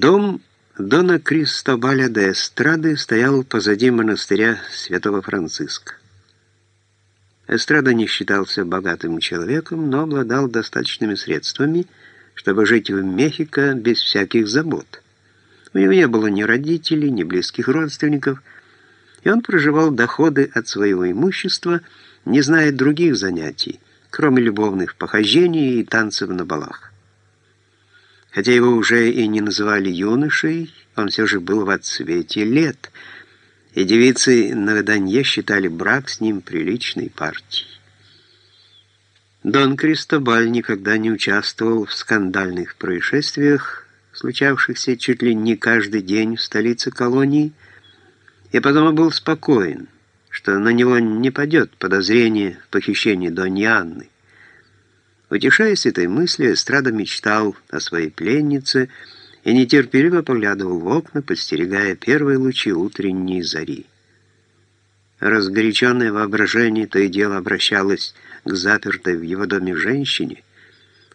Дом Дона Кристобаля де Эстрады стоял позади монастыря святого Франциска. Эстрада не считался богатым человеком, но обладал достаточными средствами, чтобы жить в Мехико без всяких забот. У него не было ни родителей, ни близких родственников, и он проживал доходы от своего имущества, не зная других занятий, кроме любовных похождений и танцев на балах. Хотя его уже и не называли юношей, он все же был в отцвете лет, и девицы на Данье считали брак с ним приличной партией. Дон Кристобаль никогда не участвовал в скандальных происшествиях, случавшихся чуть ли не каждый день в столице колонии, и потому был спокоен, что на него не падет подозрение в похищении Доньи Анны. Утешаясь этой мыслью, Эстрада мечтал о своей пленнице и нетерпеливо поглядывал в окна, подстерегая первые лучи утренней зари. Разгоряченное воображение то и дело обращалось к запертой в его доме женщине,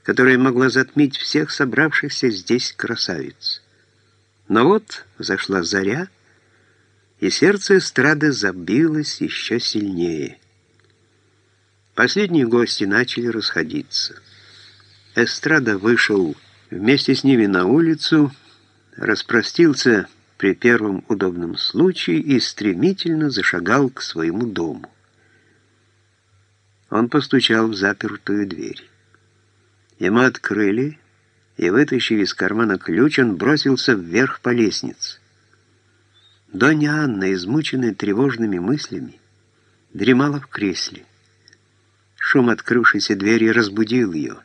которая могла затмить всех собравшихся здесь красавиц. Но вот зашла заря, и сердце эстрады забилось еще сильнее — Последние гости начали расходиться. Эстрада вышел вместе с ними на улицу, распростился при первом удобном случае и стремительно зашагал к своему дому. Он постучал в запертую дверь. Ему открыли, и, вытащив из кармана ключ, он бросился вверх по лестнице. Доня Анна, измученная тревожными мыслями, дремала в кресле. Шум открывшейся двери разбудил ее.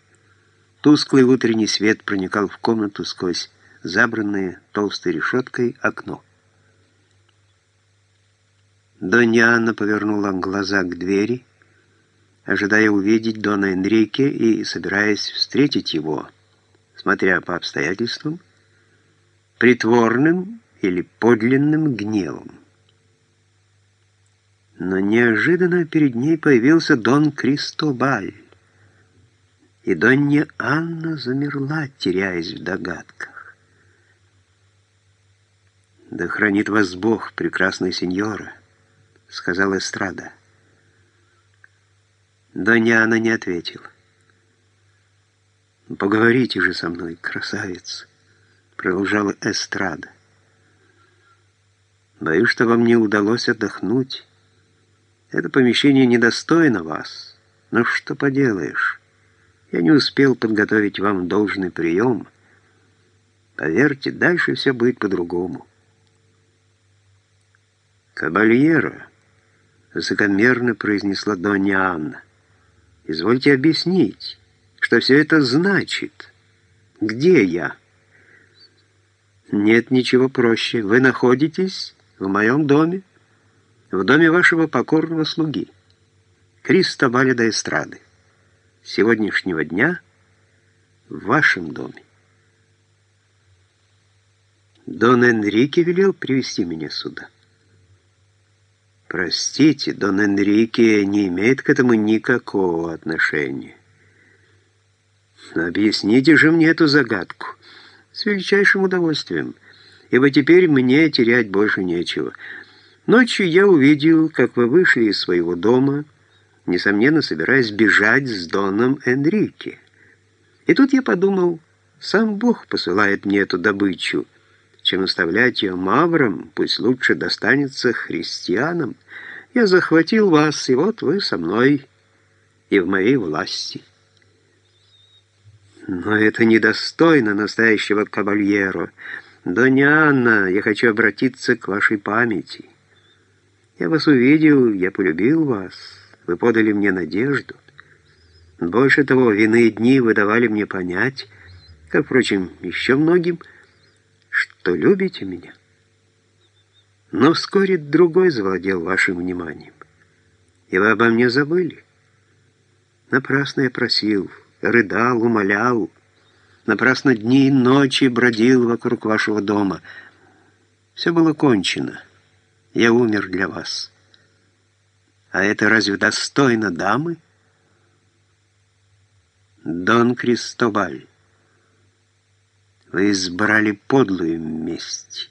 Тусклый утренний свет проникал в комнату сквозь забранное толстой решеткой окно. Донья Анна повернула глаза к двери, ожидая увидеть Дона Энрике и собираясь встретить его, смотря по обстоятельствам, притворным или подлинным гневом. Но неожиданно перед ней появился Дон Кристобаль. И Донья Анна замерла, теряясь в догадках. «Да хранит вас Бог, прекрасная сеньора», — сказала Эстрада. Донья Анна не ответила. «Поговорите же со мной, красавица», — продолжала Эстрада. «Боюсь, что вам не удалось отдохнуть». Это помещение недостойно вас. Но что поделаешь? Я не успел подготовить вам должный прием. Поверьте, дальше все будет по-другому. «Кабальера», — высокомерно произнесла Донья Анна, — «извольте объяснить, что все это значит. Где я?» «Нет ничего проще. Вы находитесь в моем доме?» В доме вашего покорного слуги, Кристобаля до Эстрады, сегодняшнего дня в вашем доме. Дон Энрике велел привести меня сюда. Простите, Дон Энрике не имеет к этому никакого отношения. Но объясните же мне эту загадку с величайшим удовольствием, ибо теперь мне терять больше нечего — Ночью я увидел, как вы вышли из своего дома, несомненно, собираясь бежать с Доном Энрике. И тут я подумал, сам Бог посылает мне эту добычу, чем оставлять ее маврам, пусть лучше достанется христианам. Я захватил вас, и вот вы со мной и в моей власти. Но это недостойно настоящего кавальеро. Доня Анна, я хочу обратиться к вашей памяти. Я вас увидел, я полюбил вас, вы подали мне надежду. Больше того, в иные дни вы давали мне понять, как, впрочем, еще многим, что любите меня. Но вскоре другой завладел вашим вниманием, и вы обо мне забыли. Напрасно я просил, рыдал, умолял, напрасно дни и ночи бродил вокруг вашего дома. Все было кончено. Я умер для вас. А это разве достойно дамы? Дон Кристобаль, Вы избрали подлую месть.